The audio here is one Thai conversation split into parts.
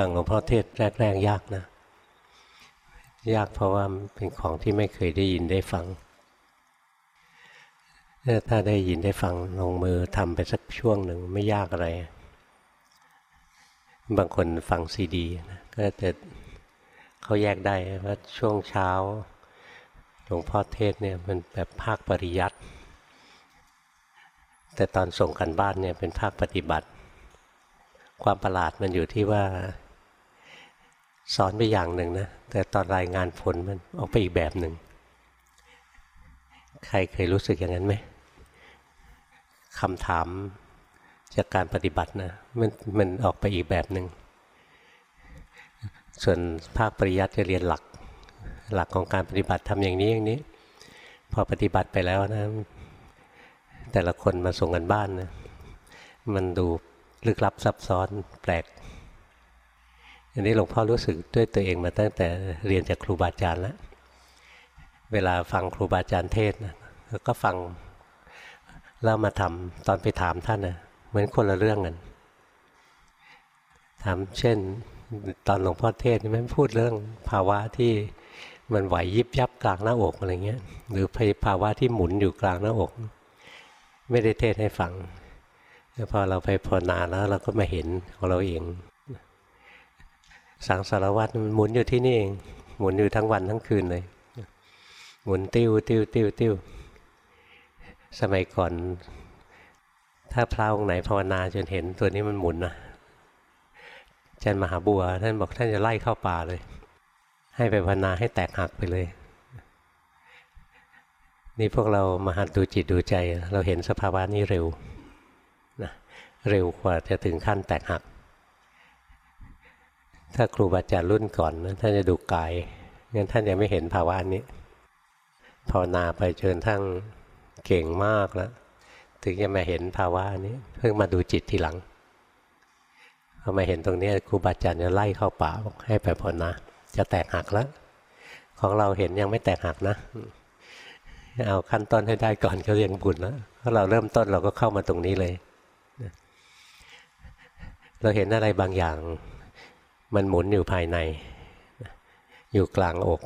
ฟังหลวงพ่อเทศแรกๆยากนะ ยากเพราะว่าเป็นของที่ไม่เคยได้ยินได้ฟัง ถ้าได้ยินได้ฟังลงมือทำไปสักช่วงหนึ่งไม่ยากอะไร บางคนฟังซีดีนะก็จะเขาแยกได้ว่าช่วงเช้าหลวงพ่อเทศเนี่ยมันแบบภาคปริยัติแต่ตอนส่งกันบ้านเนี่ยเป็นภาคปฏิบัติ ความประหลาดมันอยู่ที่ว่า สอนไปอย่างหนึ่งนะ แต่ตอนรายงานผลมันออกไปอีกแบบหนึ่ง ใครเคยรู้สึกอย่างนั้นไหมคำถามจากการปฏิบัตินะ มันมันออกไปอีกแบบหนึ่ง ส่วนภาคปริยัติจะเรียนหลัก หลักของการปฏิบัติทำอย่างนี้อย่างนี้ พอปฏิบัติไปแล้วนะ แต่ละคนมาส่งกันบ้านนะ มันดูลึกลับซับซ้อนแปลก อันนี้หลวงพ่อรู้สึกด้วยตัวเองมาตั้งแต่เรียนจากครูบาอาจารย์แล้วเวลาฟังครูบาอาจารย์เทศนะก็ฟังแล้วมาทำตอนไปถามท่านนะเหมือนคนละเรื่องกันถามเช่น ตอนหลวงพ่อเทศไม่พูดเรื่องภาวะที่มันไหวยิบยับกลางหน้าอกอะไรเงี้ย หรือภาวะที่หมุนอยู่กลางหน้าอก ไม่ได้เทศให้ฟังพอเราไปภาวนาแล้วเราก็มาเห็นของเราเอง สังสารวัตรมันหมุนอยู่ที่นี่เอง หมุนอยู่ทั้งวันทั้งคืนเลย หมุนติ้วติ้วติ้วติ้วสมัยก่อน ถ้าพระองค์ไหนภาวนาจนเห็นตัวนี้มันหมุนนะอาจารย์มหาบัว ท่านบอกท่านจะไล่เข้าป่าเลย ให้ไปภาวนาให้แตกหักไปเลย นี่พวกเรามาหัดดูจิตดูใจ เราเห็นสภาวะนี้เร็วนะเร็วกว่าจะถึงขั้นแตกหัก ถ้าครูบาอาจารย์รุ่นก่อนนะท่านจะดูกายงั้นท่านยังไม่เห็นภาวะนี้ภาวนาไปจนทั้งเก่งมากแล้วถึงจะมาเห็นภาวะนี้เพิ่งมาดูจิตทีหลังพอมาเห็นตรงนี้ครูบาอาจารย์จะไล่เข้าป่าให้ไปภาวนาจะแตกหักแล้วของเราเห็นยังไม่แตกหักนะเอาขั้นต้นให้ได้ก่อนก็เรียงบุญแล้วถ้าเราเริ่มต้นเราก็เข้ามาตรงนี้เลย เราเห็นอะไรบางอย่าง มันหมุนอยู่ภายใน อยู่กลางอก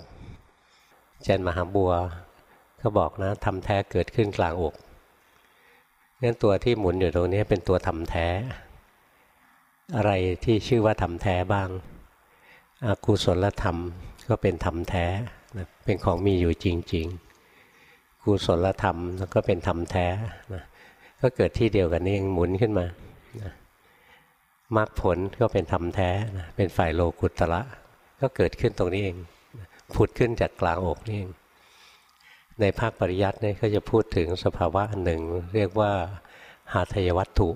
เจนมหาบัวก็บอกนะทำแท้เกิดขึ้นกลางอกงั้นตัวที่หมุนอยู่ตรงนี้เป็นตัวทำแท้ อะไรที่ชื่อว่าทำแท้บ้างอากุศลธรรมก็เป็นธรรมแท้เป็นของมีอยู่จริง ๆ กุศลธรรมแล้วก็เป็นธรรมแท้ก็เกิดที่เดียวกันนี่เองหมุนขึ้นมานะ มรรคผลก็เป็นธรรมแท้นะเป็นฝ่ายโลกุตระก็เกิดขึ้นตรงนี้เองผุดขึ้นจากกลางอกนี่เองในภาคปริยัตินี่ก็จะพูดถึงสภาวะอันหนึ่ง เรียกว่าหาทยวัตถุ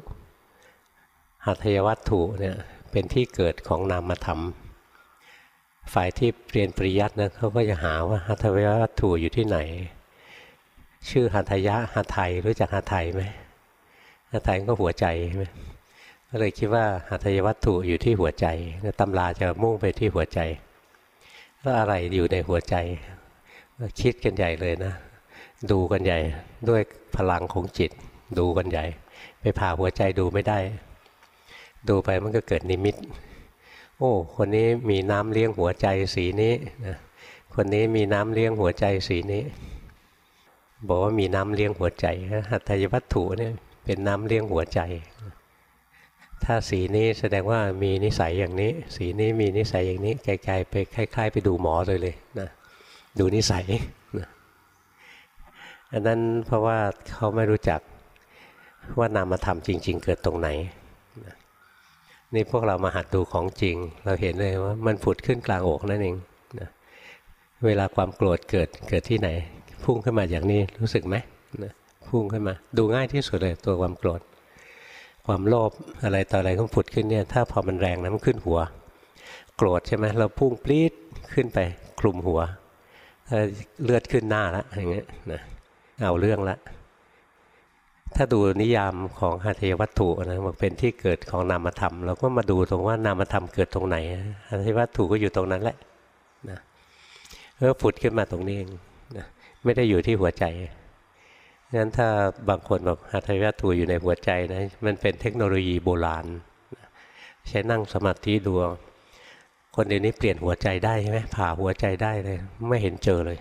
หาทยวัตถุเนี่ยเป็นที่เกิดของนามธรรม ฝ่ายที่เรียนปริยัตินะเขาก็จะหาว่าหาทยวัตถุอยู่ที่ไหน ชื่อหัตยะหัตไทยรู้จักหัตไทยไหมหัตไทยก็หัวใจใช่ไหม ก็เลยคิดว่าหัตยวัตถุอยู่ที่หัวใจตำราจะมุ่งไปที่หัวใจ แล้วอะไรอยู่ในหัวใจ คิดกันใหญ่เลยนะ ดูกันใหญ่ด้วยพลังของจิต ดูกันใหญ่ ไปผ่าหัวใจดูไม่ได้ ดูไปมันก็เกิดนิมิต โอ้ คนนี้มีน้ำเลี้ยงหัวใจสีนี้นะคนนี้มีน้ำเลี้ยงหัวใจสีนี้ บอกว่ามีน้ำเลี้ยงหัวใจหัตถยวัตถุเนี่ยเป็นน้ำเลี้ยงหัวใจ ถ้าสีนี้แสดงว่ามีนิสัยอย่างนี้ สีนี้มีนิสัยอย่างนี้ไกลๆไปคล้าย ๆ ไปดูหมอเลยเลยนะดูนิสัยนะอันนั้นเพราะว่าเขาไม่รู้จักว่านามธรรมจริง ๆ เกิดตรงไหนนี่พวกเรามาหัดดูของจริง เราเห็นเลยว่ามันผุดขึ้นกลางอกนั่นเองนะเวลาความโกรธเกิดเกิดที่ไหน พุ่งขึ้นมาอย่างนี้รู้สึกไหมพุ่งขึ้นมา ดูง่ายที่สุดเลยตัวความโกรธ ความโลภอะไรต่ออะไรก็ผุดขึ้นเนี่ยถ้าพอมันแรงนะมันขึ้นหัว โกรธใช่ไหมเราพุ่งปลีดขึ้นไปคลุมหัวเลือดขึ้นหน้าละอย่างเงี้ยนะเอาเรื่องละ ถ้าดูนิยามของหัตถยวัตถุนะมันเป็นที่เกิดของนามธรรมเราก็มาดูตรงว่านามธรรมเกิดตรงไหนหัตถยวัตถุก็อยู่ตรงนั้นแหละนะเออผุดขึ้นมาตรงนี้เองนะไม่ได้อยู่ที่หัวใจ งั้นถ้าบางคนบอกหัตถยวัตถุอยู่ในหัวใจนะมันเป็นเทคโนโลยีโบราณ ใช้นั่งสมาธิดูคนเดี๋ยวนี้เปลี่ยนหัวใจได้ใช่ไหมผ่าหัวใจได้เลย ไม่เห็นเจอเลย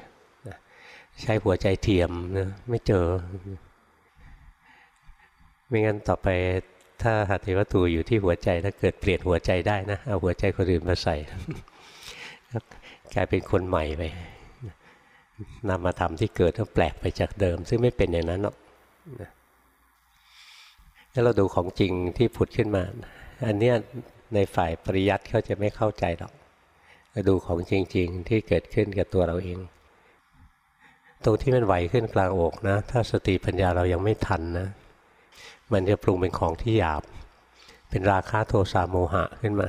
ใช้หัวใจเทียมนะไม่เจอ ไม่งั้นต่อไปถ้าหัตถวัตถุอยู่ที่หัวใจถ้าเกิดเปลี่ยนหัวใจได้นะเอาหัวใจคนอื่นมาใส่กลายเป็นคนใหม่ไป นำมาทำที่เกิดก็แปลกไปจากเดิม ซึ่งไม่เป็นอย่างนั้นหรอกแล้วเราดูของจริงที่ผุดขึ้นมา อันเนี้ยในฝ่ายปริยัติเขาจะไม่เข้าใจหรอกเราดูของจริง ๆ ที่เกิดขึ้นกับตัวเราเอง ตรงที่มันไหวขึ้นกลางอกนะ ถ้าสติปัญญาเรายังไม่ทันนะ มันจะปรุงเป็นของที่หยาบ เป็นราคะโทสะโมหะขึ้นมา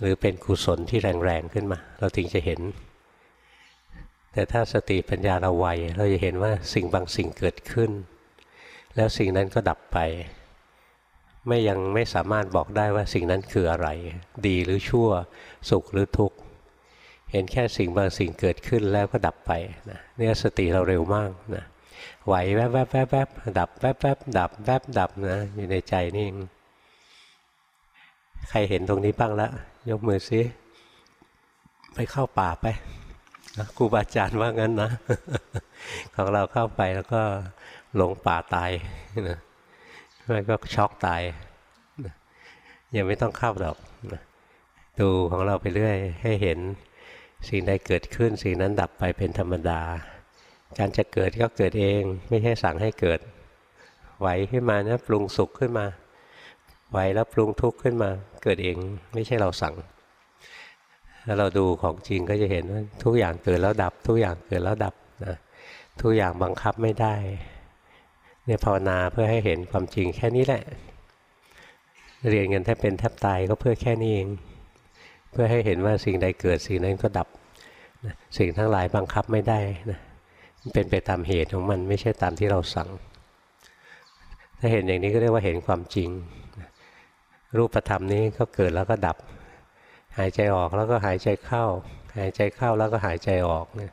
หรือเป็นกุศลที่แรงๆขึ้นมา เราถึงจะเห็น แต่ถ้าสติปัญญาเราไวเราจะเห็นว่าสิ่งบางสิ่งเกิดขึ้น แล้วสิ่งนั้นก็ดับไป ไม่ยังไม่สามารถบอกได้ว่าสิ่งนั้นคืออะไร ดีหรือชั่ว สุขหรือทุกข์เห็นแค่สิ่งบางสิ่งเกิดขึ้นแล้วก็ดับไปนะเนี่ยสติเราเร็วมากนะไหวแวบแวบแวบแวบดับแวบแวบดับแวบดับนะอยู่ในใจนี่เองใครเห็นตรงนี้บ้างแล้วยกมือซิไปเข้าป่าไป ครูบาอาจารย์ว่างั้นนะ ของเราเข้าไปแล้วก็หลงป่าตายนะไม่ก็ช็อกตายยังไม่ต้องเข้าหรอกดูของเราไปเรื่อยให้เห็นสิ่งใดเกิดขึ้น สิ่งนั้นดับไปเป็นธรรมดา การจะเกิดก็เกิดเอง ไม่ใช่สั่งให้เกิด ไหวขึ้นมานะปรุงสุขขึ้นมา ไหวแล้วปรุงทุกข์ขึ้นมา เกิดเอง ไม่ใช่เราสั่ง ถ้าเราดูของจริงก็จะเห็นว่าทุกอย่างเกิดแล้วดับ ทุกอย่างเกิดแล้วดับนะทุกอย่างบังคับไม่ได้เนี่ยภาวนาเพื่อให้เห็นความจริงแค่นี้แหละ เรียนกันแทบเป็นแทบตายก็เพื่อแค่นี้เอง เพื่อให้เห็นว่าสิ่งใดเกิดสิ่งนั้นก็ดับนะสิ่งทั้งหลายบังคับไม่ได้นะเป็นไปตามเหตุของมันไม่ใช่ตามที่เราสั่ง ถ้าเห็นอย่างนี้ก็เรียกว่าเห็นความจริง รูปธรรมนี้ก็เกิดแล้วก็ดับ หายใจออกแล้วก็หายใจเข้า หายใจเข้าแล้วก็หายใจออกนะ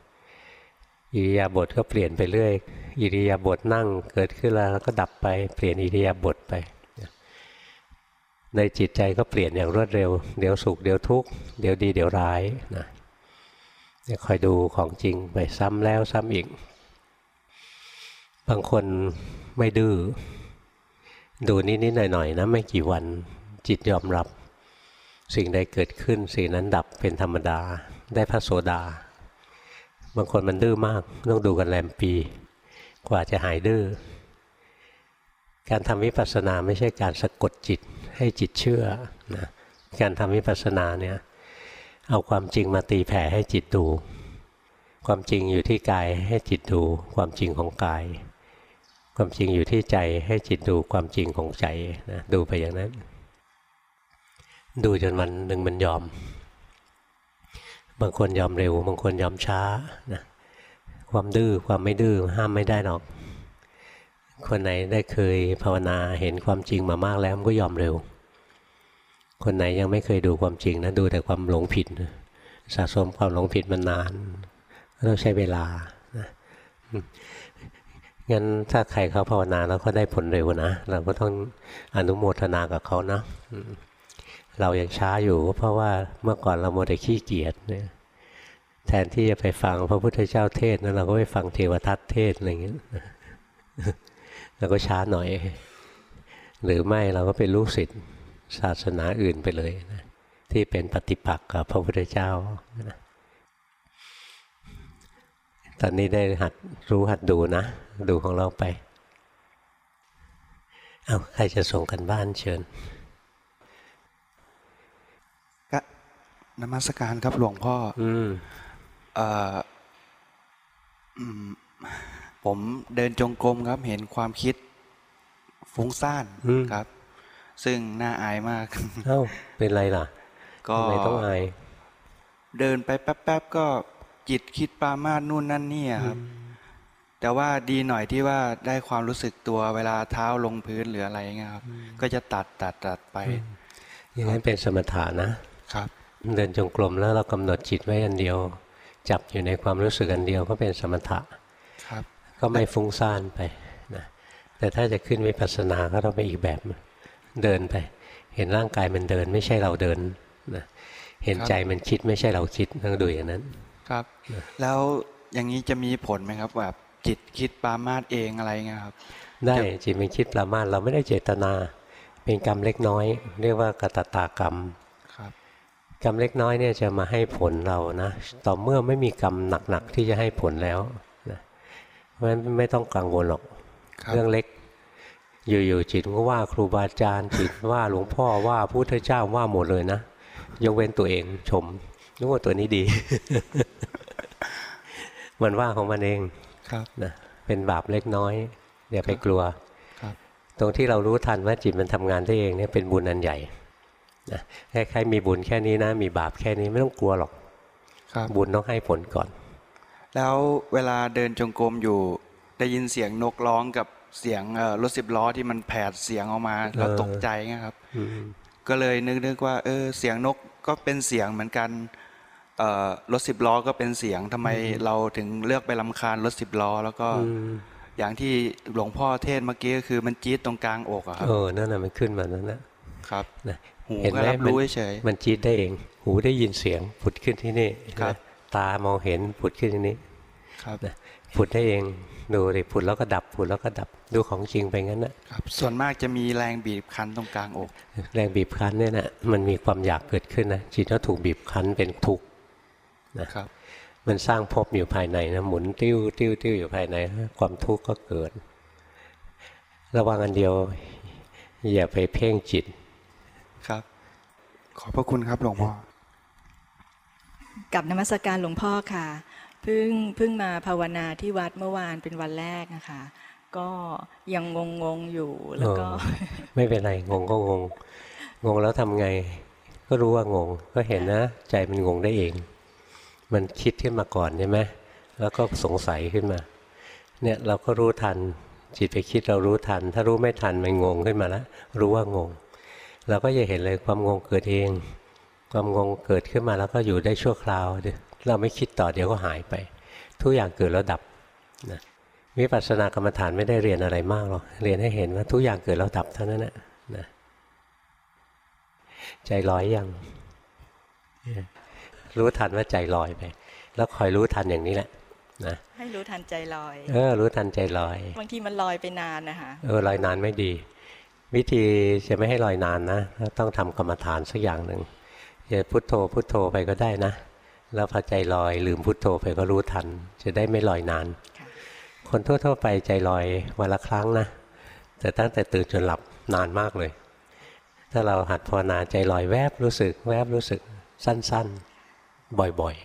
อิริยาบถก็เปลี่ยนไปเรื่อยอิริยาบถนั่งเกิดขึ้นแล้วก็ดับไปเปลี่ยนอิริยาบถไป ในจิตใจก็เปลี่ยนอย่างรวดเร็ว เดี๋ยวสุขเดี๋ยวทุกข์เดี๋ยวดีเดี๋ยวร้ายนะคอยดูของจริงไปซ้ำแล้วซ้ำอีก บางคนไม่ดื้อดูนิดๆหน่อยๆนะไม่กี่วันจิตยอมรับ สิ่งใดเกิดขึ้นสิ่งนั้นดับเป็นธรรมดา ได้พระโสดา บางคนมันดื้อมากต้องดูกันแรมปี กว่าจะหายดื้อการทำวิปัสสนาไม่ใช่การสะกดจิตให้จิตเชื่อนะการทำวิปัสสนาเนี่ยเอาความจริงมาตีแผ่ให้จิตดู ความจริงอยู่ที่กายให้จิตดู ความจริงของกาย ความจริงอยู่ที่ใจให้จิตดูความจริงของใจนะดูไปอย่างนั้น ดูจนวันหนึ่งมันยอม บางคนยอมเร็ว บางคนยอมช้านะความดื้อความไม่ดื้อห้ามไม่ได้หรอก คนไหนได้เคยภาวนาเห็นความจริงมามากแล้วมันก็ยอมเร็ว คนไหนยังไม่เคยดูความจริงนะดูแต่ความหลงผิด สะสมความหลงผิดมานานต้องใช้เวลานะงั้นถ้าใครเขาภาวนาแล้วก็ได้ผลเร็วนะ เราก็ต้องอนุโมทนากับเขานะ เรายัางช้าอยู่เพราะว่าเมื่อก่อนเราโมแต่ขี้เกียจเนี่ยแทนที่จะไปฟังพระพุทธเจ้าเทศนั้นเราก็ไปฟังเทวทัตเทศอะไรอย่างเงี้ยเราก็ช้าหน่อย หรือไม่เราก็เป็นลูกศิษย์ศาสนาอื่นไปเลยนะที่เป็นปฏิปักษ์กับพระพุทธเจ้านะตอนนี้ได้หัดรู้หัดดูนะ ดูของเราไป เอาใครจะส่งกันบ้านเชิญ นมัสการครับหลวงพ่อ อืมเอ่ออืมผมเดินจงกรมครับ เห็นความคิดฟุ้งซ่านอืมครับ ซึ่งน่าอายมากเอ้าเป็นไรล่ะ ก็ทำไมต้องอายเดินไปแป๊บๆก็จิตคิดปรามาสนู่นนั่นนี่อะครับ แต่ว่าดีหน่อยที่ว่าได้ความรู้สึกตัวเวลาเท้าลงพื้นหรืออะไรเงี้ยครับ ก็จะตัดตัดตัดไป อย่างนั้นเป็นสมถะนะครับ เดินจงกรมแล้วเรากำหนดจิตไว้อันเดียว จับอยู่ในความรู้สึกอันเดียวก็เป็นสมถะครับ ก็ไม่ฟุ้งซ่านไปนะแต่ถ้าจะขึ้นวิปัสสนาก็ต้องไปอีกแบบเดินไป เห็นร่างกายมันเดิน ไม่ใช่เราเดินนะเห็นใจมันคิดไม่ใช่เราคิดต้องดูอย่างนั้น ครับ แล้วอย่างนี้จะมีผลไหมครับแบบจิตคิดปรามาสเองอะไรเงี้ยครับ ได้จิตมันคิดประมาทเราไม่ได้เจตนา เป็นกรรมเล็กน้อย เรียกว่ากตตากรรมครับ กรรมเล็กน้อยเนี่ยจะมาให้ผลเรานะต่อเมื่อไม่มีกรรมหนักๆที่จะให้ผลแล้วนะเพราะฉะนั้นไม่ต้องกังวลหรอกครับเรื่องเล็ก อยู่ๆจิตก็ว่าครูบาอาจารย์จิตว่าหลวงพ่อว่าพระพุทธเจ้าว่าหมดเลยนะยกเว้นตัวเองชมนึกว่าตัวนี้ดี มันว่าของมันเองครับนะเป็นบาปเล็กน้อยอย่าไปกลัวครับตรงที่เรารู้ทันว่าจิตมันทำงานได้เองเนี่ยเป็นบุญอันใหญ่ นะคล้ายๆมีบุญแค่นี้นะ มีบาปแค่นี้ไม่ต้องกลัวหรอกครับบุญต้องให้ผลก่อน แล้วเวลาเดินจงกรมอยู่ได้ยินเสียงนกร้องกับเสียงเอ่อรถสิบล้อที่มันแผดเสียงออกมาเราเออตกใจเงี้ยครับอืมก็เลยนึกนึกว่า เออเสียงนกก็เป็นเสียงเหมือนกันเอ่อรถสิบล้อก็เป็นเสียงทำไมเราถึงเลือกไปลำคาญรถสิบล้อ แล้วก็อืมอย่างที่หลวงพ่อเทศน์เมื่อกี้ก็คือมันจี๊ดตรงกลางอกอะครับเออนั่นน่ะมันขึ้นมานั่นนะครับนะหู เห็นก็ไหมรับรู้มันเฉยมันจี๊ดได้เอง หูได้ยินเสียงผุดขึ้นที่นี่ครับนะตามองเห็นผุดขึ้นที่นี้ๆครับนะผุดได้เองดูดิผุดแล้วก็ดับผุดแล้วก็ดับดูของจริงไปงั้นนะครับส่วนมากจะมีแรงบีบคั้นตรงกลางอก แรงบีบคั้นเนี่ยนะมันมีความอยากเกิดขึ้นนะจิตก็ถูกบีบคั้นเป็นทุกข์ครับ มันสร้างภพอยู่ภายในนะหมุนติ้วติ้วติ้วอยู่ภายใน ความทุกข์ก็เกิด ระวังอันเดียวอย่าไปเพ่งจิตครับ ขอบพระคุณครับหลวงพ่อกับนมัสการหลวงพ่อค่ะเพิ่งเพิ่งมาภาวนาที่วัดเมื่อวานเป็นวันแรกนะคะ ก็ยังงงงๆอยู่แล้วก็เออไม่เป็นไรงงก็งง งงแล้วทำไง ก็รู้ว่างง ก็เห็นนะ ใจมันงงได้เอง มันคิดขึ้นมาก่อนใช่ไหมแล้วก็สงสัยขึ้นมา เนี่ยเราก็รู้ทันจิตไปคิดเรารู้ทัน ถ้ารู้ไม่ทันมันงงขึ้นมาแล้วรู้ว่างง เราก็จะเห็นเลยความงงเกิดเอง ความงงเกิดขึ้นมาแล้วก็อยู่ได้ชั่วคราวเดี๋ยวเราไม่คิดต่อเดี๋ยวก็หายไป ทุกอย่างเกิดแล้วดับนะวิปัสสนากรรมฐานไม่ได้เรียนอะไรมากหรอกเรียนให้เห็นว่าทุกอย่างเกิดแล้วดับเท่านั้นแหละนะใจลอยยังเนี่ยรู้ทันว่าใจลอยไป แล้วคอยรู้ทันอย่างนี้แหละนะให้รู้ทันใจลอย เออ รู้ทันใจลอย บางทีมันลอยไปนานนะคะเออลอยนานไม่ดี วิธีจะไม่ให้ลอยนานนะต้องทำกรรมฐานสักอย่างหนึ่งจะพุทโธพุทโธไปก็ได้นะ แล้วพอใจลอยลืมพุทโธไปก็รู้ทัน จะได้ไม่ลอยนานค่ะคนทั่วๆไปใจลอยวันละครั้งนะ แต่ตั้งแต่ตื่นจนหลับนานมากเลย ถ้าเราหัดภาวนาใจลอยแวบรู้สึก แวบรู้สึกสั้น ๆ บ่อย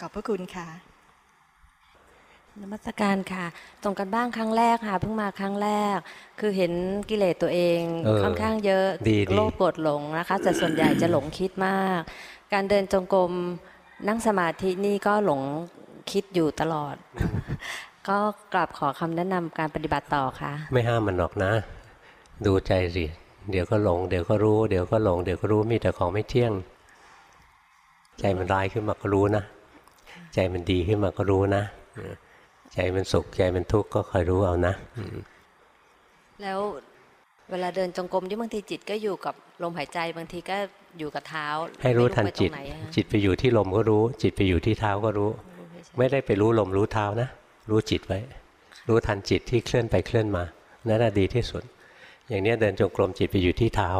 ขอบพระคุณค่ะ นมัสการค่ะตรงกันบ้างครั้งแรกค่ะเพิ่งมาครั้งแรก คือเห็นกิเลสตัวเองเออค่อนข้างเยอะดีดีโลภโกรธหลงนะคะแต่ส่วนใหญ่จะหลงคิดมาก การเดินจงกรมนั่งสมาธินี่ก็หลงคิดอยู่ตลอด ก็กลับขอคำแนะนำการปฏิบัติต่อค่ะๆไม่ห้ามมันหรอกนะ ดูใจสิเดี๋ยวก็หลง เดี๋ยวก็รู้ เดี๋ยวก็หลงเดี๋ยวก็รู้มีแต่ของไม่เที่ยง ใจมันร้ายขึ้นมาก็รู้นะ ใจมันดีขึ้นมาก็รู้นะ ใจมันสุขใจมันทุกข์ก็คอยรู้เอานะอืมแล้วเวลาเดินจงกรมที่บางทีจิตก็อยู่กับลมหายใจบางทีก็อยู่กับเท้า ให้รู้ทันไม่จิตไปรงไหอะจิตไปอยู่ที่ลมก็รู้ จิตไปอยู่ที่เท้าก็รู้ ไม่ได้ไปรู้ลมรู้เท้านะ รู้จิตไว้ รู้ทันจิตที่เคลื่อนไปเคลื่อนมานั่นน่ะดีที่สุด อย่างเนี้ยเดินจงกรมจิตไปอยู่ที่เท้า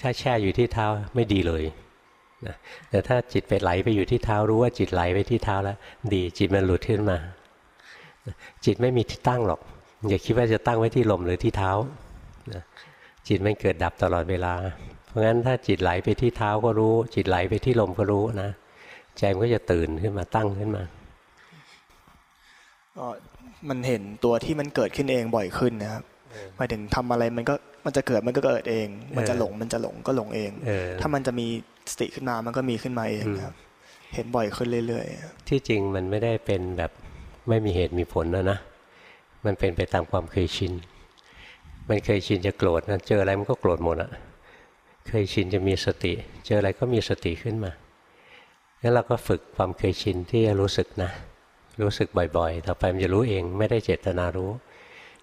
ถ้าแช่อยู่ที่เท้าไม่ดีเลยนะแต่ถ้าจิตไปไหลไปอยู่ที่เท้ารู้ว่าจิตไหลไปที่เท้าแล้ว ดีจิตมันหลุดขึ้นมา จิตไม่มีที่ตั้งหรอกอย่าคิดว่าจะตั้งไว้ที่ลมหรือที่เท้านะจิตมันเกิดดับตลอดเวลา เพราะงั้นถ้าจิตไหลไปที่เท้าก็รู้ จิตไหลไปที่ลมก็รู้นะใจมันก็จะตื่นขึ้นมาตั้งขึ้นมาก็มันเห็นตัวที่มันเกิดขึ้นเองบ่อยขึ้นนะครับหมายถึงทำอะไรมันก็มันจะเกิดมันก็เกิดเอง มันจะหลงมันจะหลงก็หลงเองเออถ้ามันจะมีสติขึ้นมามันก็มีขึ้นมาเองครับ เห็นบ่อยขึ้นเรื่อยๆที่จริงมันไม่ได้เป็นแบบ ไม่มีเหตุมีผลนะนะ มันเป็นไปตามความเคยชิน มันเคยชินจะโกรธนะเจออะไรมันก็โกรธหมดอะเคยชินจะมีสติ เจออะไรก็มีสติขึ้นมางั้นเราก็ฝึกความเคยชินที่จะรู้สึกนะ รู้สึกบ่อยๆ ต่อไปมันจะรู้เองไม่ได้เจตนารู้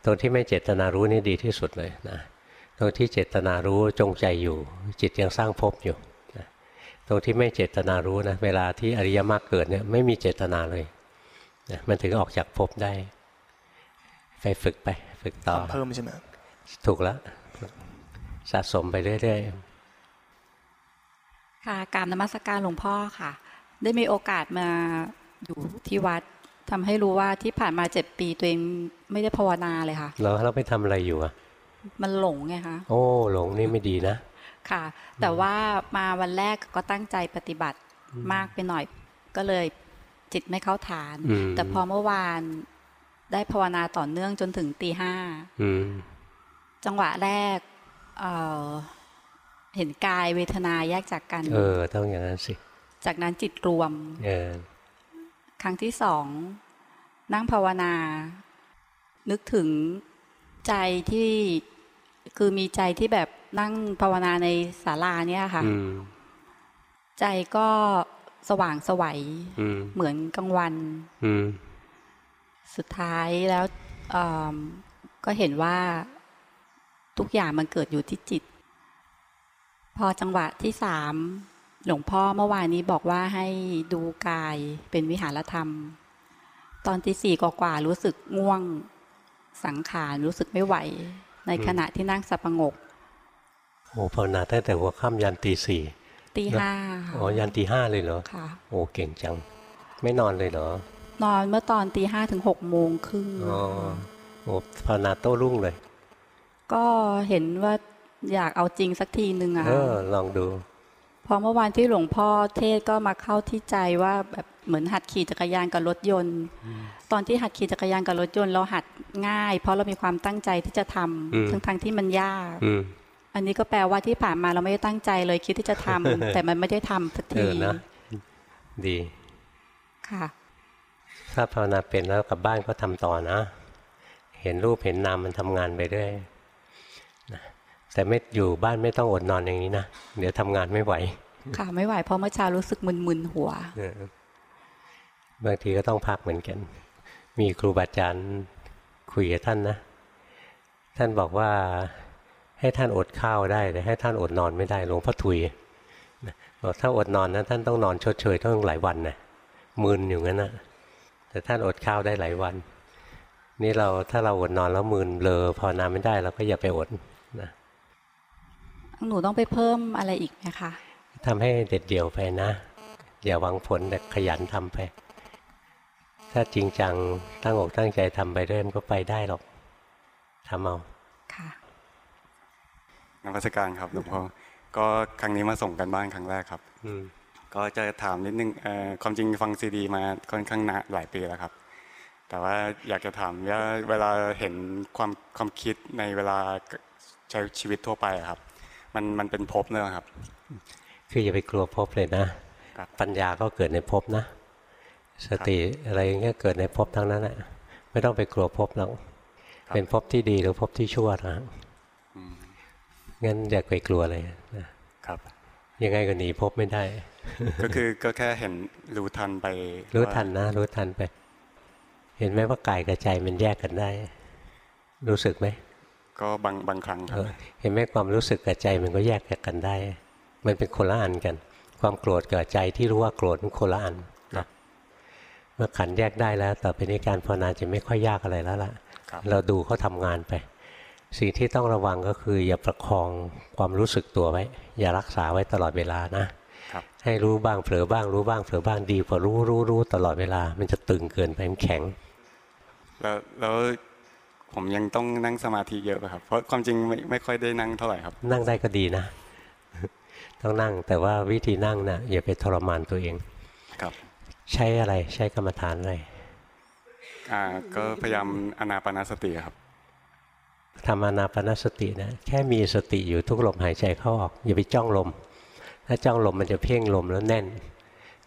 ตรงที่ไม่เจตนารู้นี่ดีที่สุดเลยนะตรงที่เจตนารู้จงใจอยู่ จิตยังสร้างภพอยู่ตรงที่ไม่เจตนารู้นะเวลาที่อริยมรรคเกิดเนี่ยไม่มีเจตนาเลย นะมันถึงออกจากภพได้ ไปฝึกไป ฝึกต่อทำเพิ่มใช่ไหมครับถูกแล้วสะสมไปเรื่อยค่ะกรารนมัสการหลวงพ่อค่ะ ได้มีโอกาสมาอยู่ที่วัดทำให้รู้ว่าที่ผ่านมาเจ็ดปีตัวเองไม่ได้ภาวนาเลยค่ะๆเราเราไปทำอะไรอยู่อะมันหลงไงคะโอ้หลงนี่ไม่ดีนะ ค่ะ แต่ว่ามาวันแรกก็ตั้งใจปฏิบัติมากไปหน่อย ก็เลย จิตไม่เข้าฐานอืมแต่พอเมื่อวานได้ภาวนาต่อเนื่องจนถึงตีห้าอืมจังหวะแรกเอ่อเห็นกายเวทนาแยกจากกัน เออ ต้องอย่างนั้นสิ จากนั้นจิตรวมเออครั้งที่สอง นั่งภาวนา นึกถึงใจที่คือมีใจที่แบบนั่งภาวนาในศาลาเนี่ยค่ะอืมใจก็ สว่างสวัยอืมเหมือนกลางวันอืมสุดท้ายแล้วเอิ่มก็เห็นว่าทุกอย่างมันเกิดอยู่ที่จิต พอจังหวะที่สามหลวงพ่อเมื่อวานนี้บอกว่าให้ดูกายเป็นวิหารธรรม ตอนที่สี่กว่าๆรู้สึกง่วงสังขารรู้สึกไม่ไหว ในขณะที่นั่งสับประงกโอ้ภาวนาตั้งแต่หัวค่ำยันตีสี่ ตีห้าอ๋อยันตีห้าเลยเหรอค่ะโอ้เก่งจัง ไม่นอนเลยเหรอ นอนเมื่อตอนตีห้าถึงหกโมงครึ่งอ๋อโอ้ภาวนาโต้รุ่งเลย ก็เห็นว่าอยากเอาจริงสักทีหนึ่งอะเอค่ะอลองดูพอเมื่อวานที่หลวงพ่อเทศก็มาเข้าที่ใจว่าแบบเหมือนหัดขี่จักรยานกับรถยนต์ ตอนที่หัดขี่จักรยานกับรถยนต์เราหัดง่าย เพราะเรามีความตั้งใจที่จะทอืมำทั้งทงๆที่มันยาก อืมอันนี้ก็แปลว่าที่ผ่านมาเราไม่ได้ตั้งใจเลยคิดที่จะทำแต่มันไม่ได้ทำสักเอทีอนะดี ค่ะ ถ้าภาวนาเป็นแล้วกลับบ้านก็ทำต่อนะ เห็นรูปเห็นนามมันทำงานไปด้วยนะแต่ไม่อยู่บ้านไม่ต้องอดนอนอย่างนี้นะ เดี๋ยวทำงานไม่ไหว ค่ะไม่ไหวเพราะเมื่อเช้ารู้สึกมึนๆหัวเออบางทีก็ต้องพักเหมือนกัน มีครูบาอาจารย์คุยกับท่านนะ ท่านบอกว่า ให้ท่านอดข้าวได้แต่ให้ท่านอดนอนไม่ได้หลวงพ่อถุยนะบอกถ้าอดนอนนะท่านต้องนอนชดเชยต้องหลายวันนะมึนอยู่งั้นนะแต่ท่านอดข้าวได้หลายวัน นี่เราถ้าเราอดนอนแล้วมึนเบลอภาวนาไม่ได้เราก็อย่าไปอดนะหนูต้องไปเพิ่มอะไรอีกไหมคะทำให้เด็ดเดี่ยวไปนะ อย่าหวังผลแต่ขยันทำไปถ้าจริงจังตั้งอกตั้งใจทำไปเรื่อยมันก็ไปได้หรอกทำเอา ค่ะนมัสการครับหลวงพ่อก็ครั้งนี้มาส่งกันบ้านครั้งแรกครับอืมก็จะถามนิดนึงเอ่อความจริงฟังซีดี มาค่อนข้างนานหลายปีแล้วครับ แต่ว่าอยากจะถามว่าเวลาเห็นความความคิดในเวลาใช้ชีวิตทั่วไปอะครับ มันมันเป็นภพเลยครับ คืออย่าไปกลัวภพเลยนะครับปัญญาก็เกิดในภพนะ สติอะไรอย่างเงี้ยเกิดในภพทั้งนั้นแหละไม่ต้องไปกลัวภพหรอกเป็นภพที่ดีหรือภพที่ชั่วนะ งั้นอย่าไปกลัวเลยนะครับยังไงก็หนีภพไม่ได้ ก็คือก็แค่เห็นรู้ทันไป รู้ว่าทันนะ รู้ทันไป เห็นไหมว่ากายกับใจมันแยกกันได้ รู้สึกไหมก็บางบางครั้งคเอรับอเห็นไหมความรู้สึกกับใจมันก็แยกจากกันได้ มันเป็นคนละอันกัน ความโกรธกับใจที่รู้ว่าโกรธมันคนละอันนะเมื่อขันแยกได้แล้ว ต่อไปนี้การภาวนาจะไม่ค่อยยากอะไรแล้วล่ะครับเราดูเขาทำงานไป สิ่งที่ต้องระวังก็คืออย่าประคองความรู้สึกตัวไว้ อย่ารักษาไว้ตลอดเวลานะครับให้รู้บ้างเผลอบ้างรู้บ้างเผลอบ้างดีกว่ารู้รู้รู้ตลอดเวลา มันจะตึงเกินไปมันแข็ง แล้วแล้วผมยังต้องนั่งสมาธิเยอะป่ะครับ เพราะความจริงไม่ไม่ค่อยได้นั่งเท่าไหร่ครับ นั่งได้ก็ดีนะ ต้องนั่งแต่ว่าวิธีนั่งนะ่ะอย่าไปทรมานตัวเอง ครับ ใช้อะไรใช้กรรมฐานอะไร อ่า ก็พยายามอนาปานสติครับ ทำอานาปนสตินะแค่มีสติอยู่ทุกลมหายใจเข้าออกอย่าไปจ้องลม ถ้าจ้องลมมันจะเพ่งลมแล้วแน่น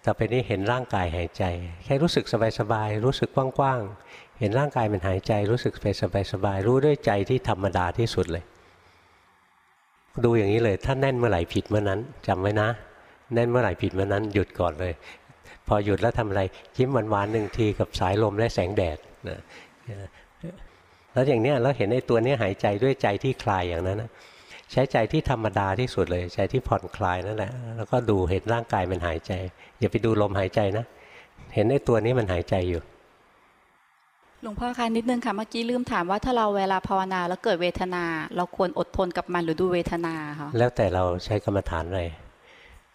ต่อไปนี้เห็นร่างกายหายใจ แค่รู้สึกสบายๆรู้สึกกว้างๆเห็นร่างกายมันหายใจ รู้สึกไปสบายๆรู้ด้วยใจที่ธรรมดาที่สุดเลย ดูอย่างนี้เลย ถ้าแน่นเมื่อไหร่ผิดเมื่อนั้นจำไว้นะ แน่นเมื่อไหร่ผิดเมื่อนั้นหยุดก่อนเลย พอหยุดแล้วทำอะไรยิ้มหวานๆหนึ่งทีกับสายลมและแสงแดดนะ แล้วอย่างเนี้ยเราเห็นไอ้ตัวเนี้ยหายใจด้วยใจที่คลายอย่างนั้นนะใช้ใจที่ธรรมดาที่สุดเลยใจที่ผ่อนคลายนั่นแหละแล้วก็ดูเห็นร่างกายมันหายใจ อย่าไปดูลมหายใจนะ เห็นไอ้ตัวนี้มันหายใจอยู่หลวงพ่อคะนิดนึงค่ะเมื่อกี้ลืมถามว่าถ้าเราเวลาภาวนาแล้วเกิดเวทนา เราควรอดทนกับมันหรือดูเวทนาคะแล้วแต่เราใช้กรรมฐานอะไร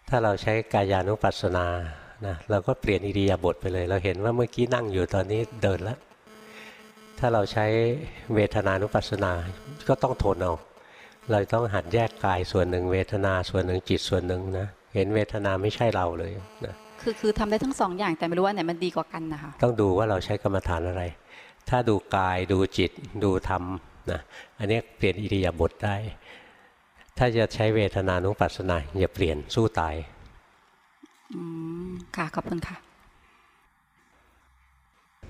ถ้าเราใช้กายานุปัสสนานะเราก็เปลี่ยนอิริยาบถไปเลย เราเห็นว่าเมื่อกี้นั่งอยู่ตอนนี้เดินแล้ว ถ้าเราใช้เวทนานุปัสสนา ก็ต้องทนเอาเราต้องหัดแยกกายส่วนหนึ่ง เวทนาส่วนหนึ่งจิตส่วนหนึ่งนะเห็นเวทนาไม่ใช่เราเลยนะคือคือทำได้ทั้งสองอย่างแต่ไม่รู้ว่าอันไหนมันดีกว่ากันนะคะต้องดูว่าเราใช้กรรมฐานอะไร ถ้าดูกายดูจิตดูธรรมนะอันนี้เปลี่ยนอิริยาบถได้ ถ้าจะใช้เวทนานุปัสสนาอย่าเปลี่ยนสู้ตายอืมค่ะขอบคุณค่ะ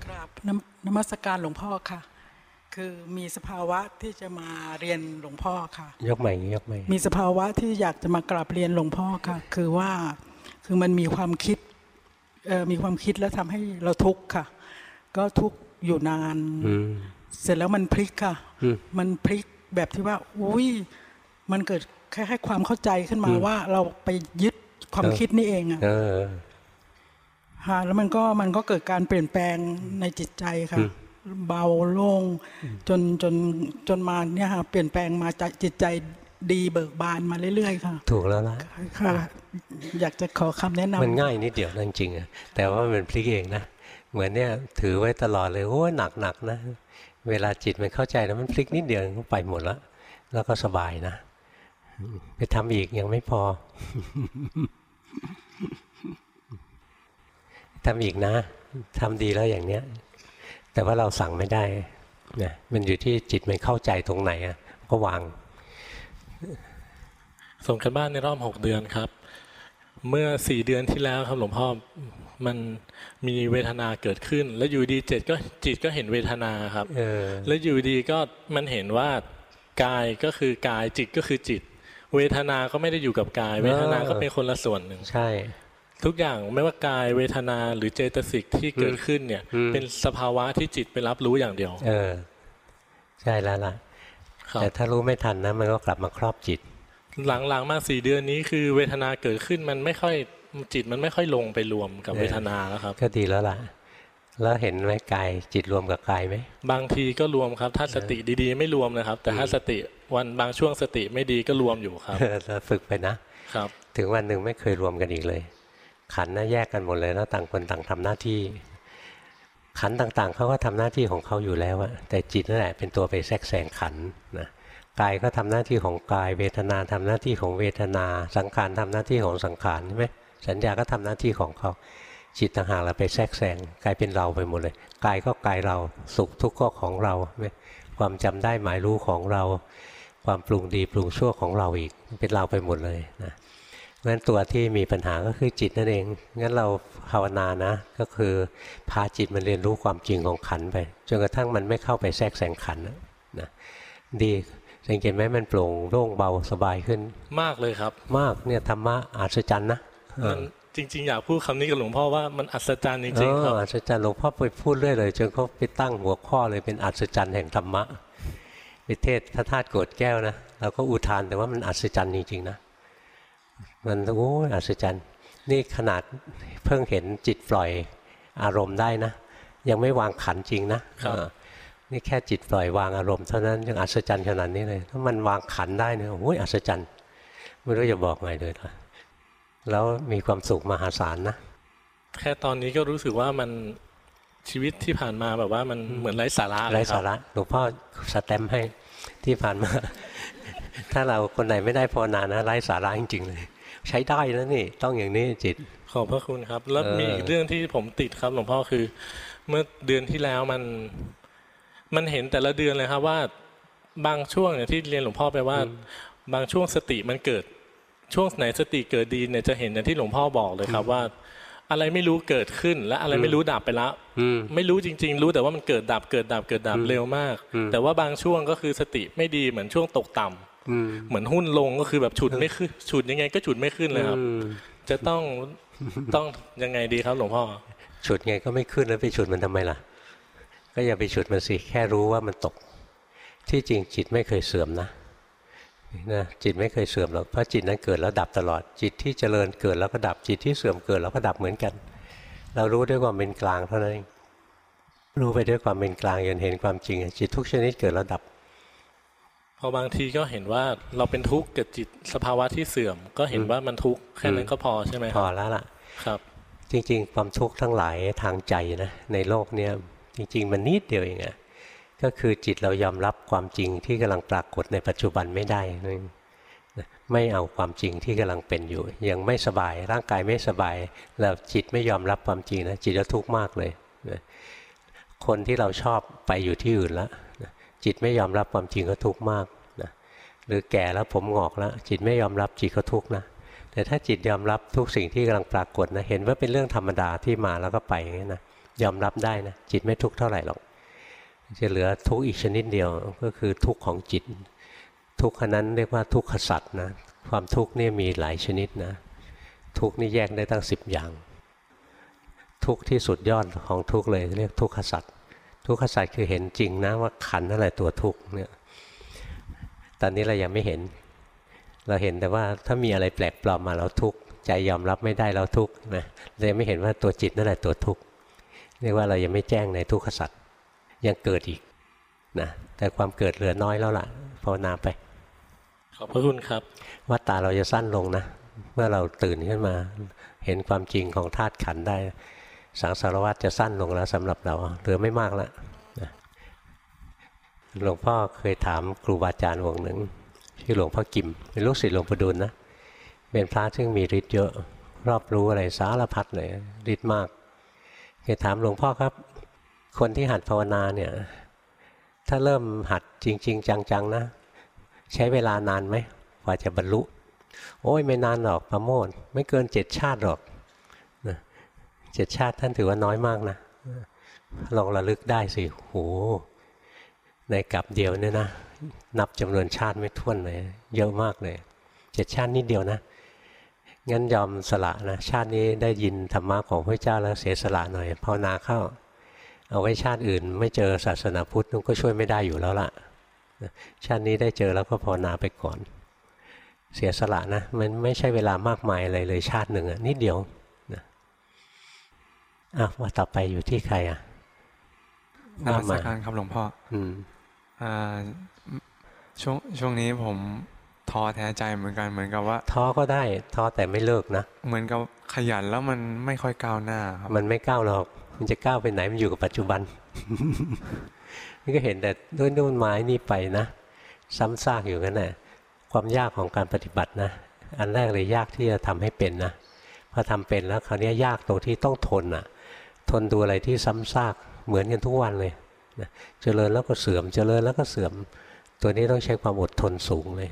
ครับนม นมัสการหลวงพ่อค่ะ คือมีสภาวะที่จะมาเรียนหลวงพ่อค่ะ ยกใหม่ยกใหม่ มีสภาวะที่อยากจะมากราบเรียนหลวงพ่อค่ะ คือว่าคือมันมีความคิดเอ่อมีความคิดแล้วทำให้เราทุกข์ค่ะ ก็ทุกข์อยู่นานอืมเสร็จแล้วมันพลิกค่ะอืมมันพลิกแบบที่ว่า อุ้ยมันเกิดแค่ให้ความเข้าใจขึ้นมาอืมว่าเราไปยึดความเออคิดนี่เองอะเออ ฮะแล้วมันก็มันก็เกิดการเปลี่ยนแปลงในจิตใจค่ะอืมเบาโล่งจนจนจนมาเนี่ยค่ะเปลี่ยนแปลงมาจากจิตใจดีเบิกบานมาเรื่อย ๆ ค่ะ ถูกแล้วละค่ะ อยากจะขอคำแนะนำมันง่ายนิดเดียวนะจริงๆอะแต่ว่ามันพลิกเองนะเหมือนเนี่ยถือไว้ตลอดเลยโอ้ยหนักหนักๆนะเวลาจิตมันเข้าใจแล้วมันพลิกนิดเดียวก็ไปหมดแล้วแล้วก็สบายนะ ไปทำอีกยังไม่พอ ทำอีกนะทำดีแล้วอย่างเนี้ย แต่ว่าเราสั่งไม่ได้นะมันอยู่ที่จิตมันเข้าใจตรงไหนอะก็วาง ส่งกันบ้านในรอบหกเดือนครับ เมื่อสี่เดือนที่แล้วครับหลวงพ่อมันมีเวทนาเกิดขึ้น แล้วอยู่ดีเจ็ดก็จิตก็เห็นเวทนาครับเออแล้วอยู่ดีก็มันเห็นว่ากายก็คือกายจิตก็คือจิต เวทนาก็ไม่ได้อยู่กับกาย เวทนาก็เป็นคนละส่วนหนึ่งใช่ ทุกอย่างไม่ว่ากายเวทนาหรือเจตสิกที่เกิดขึ้นเนี่ยอืมเป็นสภาวะที่จิตไปรับรู้อย่างเดียว เออ ใช่แล้วล่ะครับแต่ถ้ารู้ไม่ทันนะมันก็กลับมาครอบจิต หลังๆมาสี่เดือนนี้คือเวทนาเกิดขึ้นมันไม่ค่อยจิตมันไม่ค่อยลงไปรวมกับเออเวทนาแล้วครับ ก็ดีแล้วล่ะ แล้วเห็นไหมกายจิตรวมกับกายไหมบางทีก็รวมครับ ถ้าสติดีๆ ไม่รวมนะครับ แต่ถ้าอืมสติวันบางช่วงสติไม่ดีก็รวมอยู่ครับแล้วฝึกไปนะครับ ถึงวันหนึ่งไม่เคยรวมกันอีกเลย ขันน่ะแยกกันหมดเลยแล้วต่างคนต่างทำหน้าที่ ขันต่างๆเขาก็ทำหน้าที่ของเขาอยู่แล้วอะแต่จิตนั่นแหละเป็นตัวไปแทรกแซงขันนะกายก็ทำหน้าที่ของกาย เวทนาทำหน้าที่ของเวทนา สังขารทำหน้าที่ของสังขารใช่ไหมสัญญาก็ทำหน้าที่ของเขา จิตต่างหากเราไปแทรกแซงกลายเป็นเราไปหมดเลยกายก็กายเราสุขทุกข์ก็ของเราไหมความจำได้หมายรู้ของเรา ความปรุงดีปรุงชั่วของเราอีกเป็นเราไปหมดเลยนะ เพราะฉะนั้นตัวที่มีปัญหาก็คือจิตนั่นเอง งั้นเราภาวนานะ ก็คือพาจิตมันเรียนรู้ความจริงของขันธ์ไป จนกระทั่งมันไม่เข้าไปแทรกแซงขันธ์นะนะดีสังเกตไหมมันโปร่งโล่งเบาสบายขึ้น มากเลยครับ มากเนี่ยธรรมะอัศจรรย์นะเอมัอนจริง ๆ อยากพูดคำนี้กับหลวงพ่อว่ามันอัศจรรย์จเอริงๆคอรับอัศจรรย์หลวงพ่อไปพูดเรื่อยเลยจนเขาไปตั้งหัวข้อเลยเป็นอัศจรรย์แห่งธรรมะไปเทศพระธาตุโกรธแก้วนะเราก็อุทานแต่ว่ามันอัศจรรย์จริงๆนะ มันโอ้ยอัศจรรย์ นี่ขนาดเพิ่งเห็นจิตปล่อยอารมณ์ได้นะ ยังไม่วางขันจริงนะครับเออนี่แค่จิตปล่อยวางอารมณ์เท่านั้นยังอัศจรรย์ขนาดนี้เลย ถ้ามันวางขันได้เนี่ยโอ้ยอัศจรรย์ไม่รู้จะบอกไงเลยนะแล้วมีความสุขมหาศาลนะแค่ตอนนี้ก็รู้สึกว่ามันชีวิตที่ผ่านมาแบบว่ามันเหมือนไร้สาระเลยไร้คสาบระหลวงพ่อสแตมป์ให้ที่ผ่านมา ถ้าเราคนไหนไม่ได้ภาวนานะไร้สาระจริงๆเลย ใช้ได้นะนี่ ต้องอย่างนี้จิต ขอบพระคุณครับ แล้วเออมีอีกเรื่องที่ผมติดครับหลวงพ่อคือ เมื่อเดือนที่แล้วมัน มันเห็นแต่ละเดือนเลยครับว่า บางช่วงเนี่ยที่เรียนหลวงพ่อไปว่า บางช่วงสติมันเกิด ช่วงไหนสติเกิดดีเนี่ยจะเห็นอย่างที่หลวงพ่อบอกเลยครับว่าอะไรไม่รู้เกิดขึ้นและอะไรไม่รู้ดับไปแล้วอืมไม่รู้จริง ๆ รู้แต่ว่ามันเกิดดับเกิดดับเกิดดับอืมเร็วมากอืมแต่ว่าบางช่วงก็คือสติไม่ดีเหมือนช่วงตกต่ำอืม เหมือนหุ้นลงก็คือแบบฉุดไม่ขึ้นฉุดยังไงก็ฉุดไม่ขึ้นเลยครับอืมจะต้องต้องยังไงดีครับหลวงพ่อฉุดไงก็ไม่ขึ้นแล้วไปฉุดมันทำไมล่ะ ก็อย่าไปฉุดมันสิแค่รู้ว่ามันตก ที่จริงจิตไม่เคยเสื่อมนะนะจิตไม่เคยเสื่อมหรอกเพราะจิตนั้นเกิดแล้วดับตลอดจิตที่เจริญเกิดแล้วก็ดับจิตที่เสื่อมเกิดแล้วก็ดับเหมือนกัน เรารู้ด้วยความเป็นกลางเท่านั้นเองรู้ไปด้วยความเป็นกลางจนเห็นความจริงจิตทุกชนิดเกิดแล้วดับ พอบางทีก็เห็นว่าเราเป็นทุกข์กับจิตสภาวะที่เสื่อม ก็เห็นว่ามันทุกข์แค่นั้นก็พอใช่ไหมคพรัอบแล้วล่ะครับ จริง ๆ ความทุกข์ทั้งหลายทางใจนะในโลกเนี้ยจริง ๆ มันนิดเดียวเองอะก็คือจิตเรายอมรับความจริงที่กำลังปรากฏในปัจจุบันไม่ได้นั่นเองนะไม่เอาความจริงที่กำลังเป็นอยู่ ยังไม่สบายร่างกายไม่สบาย แล้วจิตไม่ยอมรับความจริงนะจิตจะทุกข์มากเลยนะคนที่เราชอบไปอยู่ที่อื่นแล้วนะ จิตไม่ยอมรับความจริงก็ทุกข์มากนะหรือแก่แล้วผมงอกแล้ว จิตไม่ยอมรับจิตก็ทุกข์นะแต่ถ้าจิตยอมรับทุกสิ่งที่กำลังปรากฏนะเห็นว่าเป็นเรื่องธรรมดาที่มาแล้วก็ไปอย่างนี้นะยอมรับได้นะจิตไม่ทุกข์เท่าไหร่หรอกจะเหลือทุกข์อีกชนิดเดียวก็คือทุกข์ของจิต ทุกข์นั้นเรียกว่าทุกขสัตว์นะความทุกข์นี่มีหลายชนิดนะ ทุกข์นี่แยกได้ตั้งสิบอย่าง ทุกข์ที่สุดยอดของทุกข์เลยเรียกทุกขสัตว์ ทุกขสัตว์คือเห็นจริงนะว่าขันธ์นั่นแหละตัวทุกข์เนี่ยตอนนี้เรายังไม่เห็น เราเห็นแต่ว่าถ้ามีอะไรแปลกปลอมมาเราทุกข์ใจยอมรับไม่ได้เราทุกข์นะเรายังไม่เห็นว่าตัวจิตนั่นแหละตัวทุกข์เรียกว่าเรายังไม่แจ้งในทุกขสัตว์ยังเกิดอีกนะแต่ความเกิดเหลือน้อยแล้วล่ะภาวนาไป ขอบพระคุณครับ ว่าตาเราจะสั้นลงนะ เมื่อเราตื่นขึ้นมา เห็นความจริงของธาตุขันธ์ได้ สังสารวัฏจะสั้นลงแล้วสำหรับเราเหลือไม่มากแล้วหลวงพ่อเคยถามครูบาอาจารย์องค์หนึ่งชื่อหลวงพ่อกิม เป็นลูกศิษย์หลวงปู่ดูลนะเป็นพระซึ่งมีฤทธิ์เยอะรอบรู้อะไรสารพัดเลยฤทธิ์มากเคยถามหลวงพ่อครับ คนที่หัดภาวนาเนี่ยถ้าเริ่มหัดจริง ๆ จังๆนะ ใช้เวลานานไหมกว่าจะบรรลุ โอ้ยไม่นานหรอกประโมทไม่เกินเจ็ดชาติหรอก เจ็ดชาติท่านถือว่าน้อยมากนะลองระลึกได้สิโหในกับเดียวเนี่ยนะนับจำนวนชาติไม่ท้วนเลย เยอะมากเลยเจ็ดชาตินิดเดียวนะ งั้นยอมสละนะ ชาตินี้ได้ยินธรรมะของพระเจ้าแล้วเสียสละหน่อยภาวนาเข้า เอาไว้ชาติอื่น ไม่เจอศาสนาพุทธนุก็ช่วยไม่ได้อยู่แล้วล่ะ ชาตินี้ได้เจอแล้วก็ภาวนาไปก่อน เสียสละนะ มันไม่ใช่เวลามากมายอะไรเลยชาติหนึ่งอะนิดเดียว อะว่าต่อไปอยู่ที่ใครอะนมัสการครับหลวงพ่อ อืมอ่าช่วงช่วงนี้ผมท้อแท้ใจเหมือนกันเหมือนกับว่า ท้อก็ได้ท้อแต่ไม่เลิกนะ เหมือนกับขยันแล้วมันไม่ค่อยก้าวหน้าครับมันไม่ก้าวหรอก มันจะก้าวไปไหนมันอยู่กับปัจจุบัน นี่ก็เห็นแต่ด้วยนู่นไม้นี่ไปนะ ซ้ำซากอยู่กันนะ่ะความยากของการปฏิบัตินะ อันแรกเลยยากที่จะทำให้เป็นนะพอทำเป็นแล้วคราวนี้ยากตรงที่ต้องทนอะ ทนดูอะไรที่ซ้ำซากเหมือนกันทุกวันเลยนะเจริญแล้วก็เสื่อม เจริญแล้วก็เสื่อม ตัวนี้ต้องใช้ความอดทนสูงเลย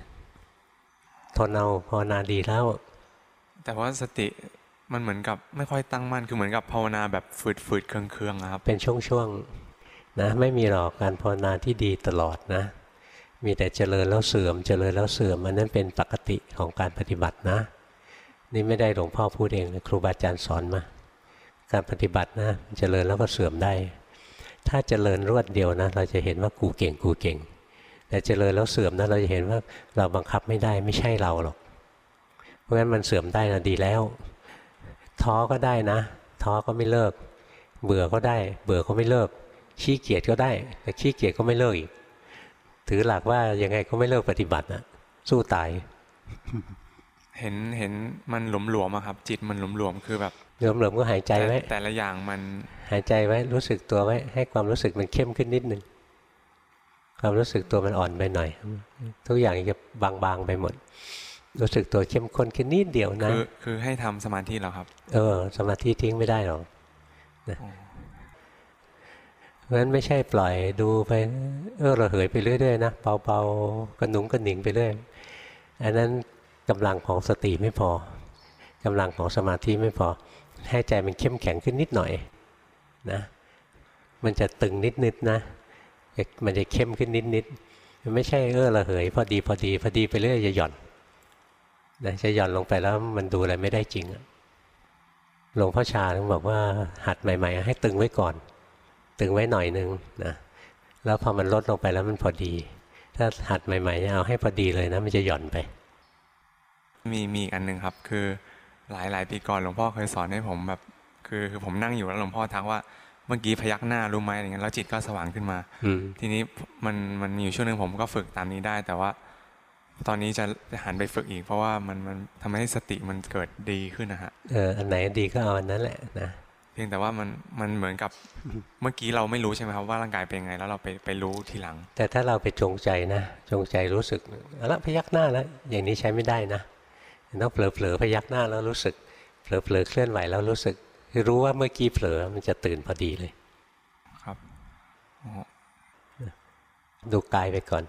ทนเอาภาวนาดีแล้ว แต่ว่าสติมันเหมือนกับไม่ค่อยตั้งมั่นคือเหมือนกับภาวนาแบบฝืดฝืดๆเคืองเคืองๆอะครับ เป็นช่วงๆนะไม่มีหรอกการภาวนาที่ดีตลอดนะ มีแต่เจริญแล้วเสื่อม เจริญแล้วเสื่อมมันนั้นเป็นปกติของการปฏิบัตินะ นี่ไม่ได้หลวงพ่อพูดเองเลยครูบาอาจารย์สอนมา การปฏิบัตินะเจริญแล้วก็เสื่อมได้ ถ้าเจริญรวดเดียวนะ เราจะเห็นว่ากูเก่งกูเก่ง แต่เจริญแล้วเสื่อมนะเราจะเห็นว่าเราบังคับไม่ได้ไม่ใช่เราหรอก เพราะฉะนั้นมันเสื่อมได้นะดีแล้ว ท้อก็ได้นะ ท้อก็ไม่เลิก เบื่อก็ได้ เบื่อก็ไม่เลิก ขี้เกียจก็ได้ แต่ขี้เกียจก็ไม่เลิกอีก ถือหลักว่ายังไงก็ไม่เลิกปฏิบัตินะสู้ตาย เห็นเห็นมันหลวมๆอะครับ จิตมันหลวมๆคือแบบ หลิมๆก็หายใจไว้แต่แต่ละอย่างมันหายใจไว้รู้สึกตัวไว้ ให้ความรู้สึกมันเข้มขึ้นนิดนึงความรู้สึกตัวมันอ่อนไปหน่อย ทุกอย่างจะบางๆไปหมด รู้สึกตัวเข้มข้นขึ้นนิดเดียวนะคือคือให้ทำสมาธิเหรอครับ เออ สมาธิทิ้งไม่ได้หรอกนะเพราะฉะนั้นไม่ใช่ปล่อยดูไป เออระเหยไปเรื่อยๆนะเบาๆกระหนุงกระหนิงไปเรื่อยอันนั้นกำลังของสติไม่พอกำลังของสมาธิไม่พอ ให้ใจมันเข้มแข็งขึ้นนิดหน่อยนะมันจะตึงนิดๆนะมันจะเข้มขึ้นนิดๆมันไม่ใช่เออระเหยพอดีพอดีพอดีไปเรื่อยจะหย่อนนะจะหย่อนลงไปแล้วมันดูอะไรไม่ได้จริงอะหลวงพ่อชาบอกว่าหัดใหม่ ๆ ให้ตึงไว้ก่อน ตึงไว้หน่อยหนึ่งนะแล้วพอมันลดลงไปแล้วมันพอดี ถ้าหัดใหม่ๆเอาให้พอดีเลยนะ มันจะหย่อนไป มีมีอันหนึ่งครับคือ หลายหลายปีก่อนหลวงพ่อเคยสอนให้ผมแบบ คือคือผมนั่งอยู่แล้วหลวงพ่อทักว่าเมื่อกี้พยักหน้ารู้ไหมอะไรเงี้ยแล้วจิตก็สว่างขึ้นมาอืมทีนี้มันมันมีอยู่ช่วงหนึ่งผมก็ฝึกตามนี้ได้ แต่ว่า ตอนนี้จะจะหันไปฝึกอีก เพราะว่ามันมันทำให้สติมันเกิดดีขึ้นนะฮะเอออันไหนดีก็เอาอันนั้นแหละนะเพียงแต่ว่ามันมันเหมือนกับเมื่อกี้เราไม่รู้ใช่ไหมครับว่าร่างกายเป็นยังไงแล้วเราไปไปรู้ทีหลัง แต่ถ้าเราไปจงใจนะ จงใจรู้สึกเอาละพยักหน้าแล้วอย่างนี้ใช้ไม่ได้นะ ต้องเผลอๆพยักหน้าแล้วรู้สึกเผลอๆเคลื่อนไหวแล้วรู้สึกคือรู้ว่าเมื่อกี้เผลอมันจะตื่นพอดีเลย ครับอ๋อดูกายไปก่อน